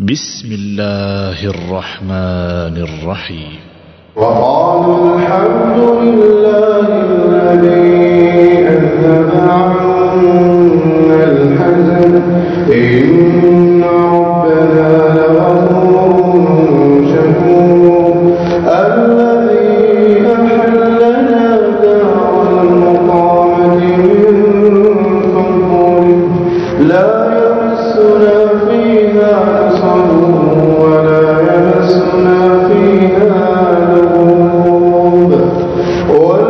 بسم الله الرحمن الرحيم. وقالوا الحمد لله الذي أذهب عنا الحزن. إن ربنا لغفور شكور. الذي أحلنا دار المقامة من فضله. لا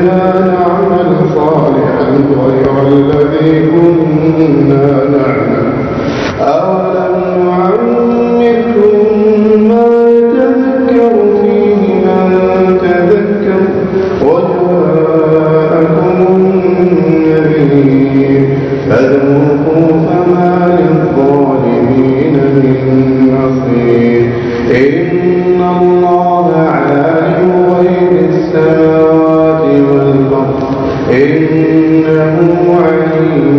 علينا نعمل صالحا غير الذي كنا نعمل. أولم نعمكم ما تذكر فيه من تذكر؟ وجاءكم النبي فذوقوا فما للظالمين من نصير. إن الله إنه عليم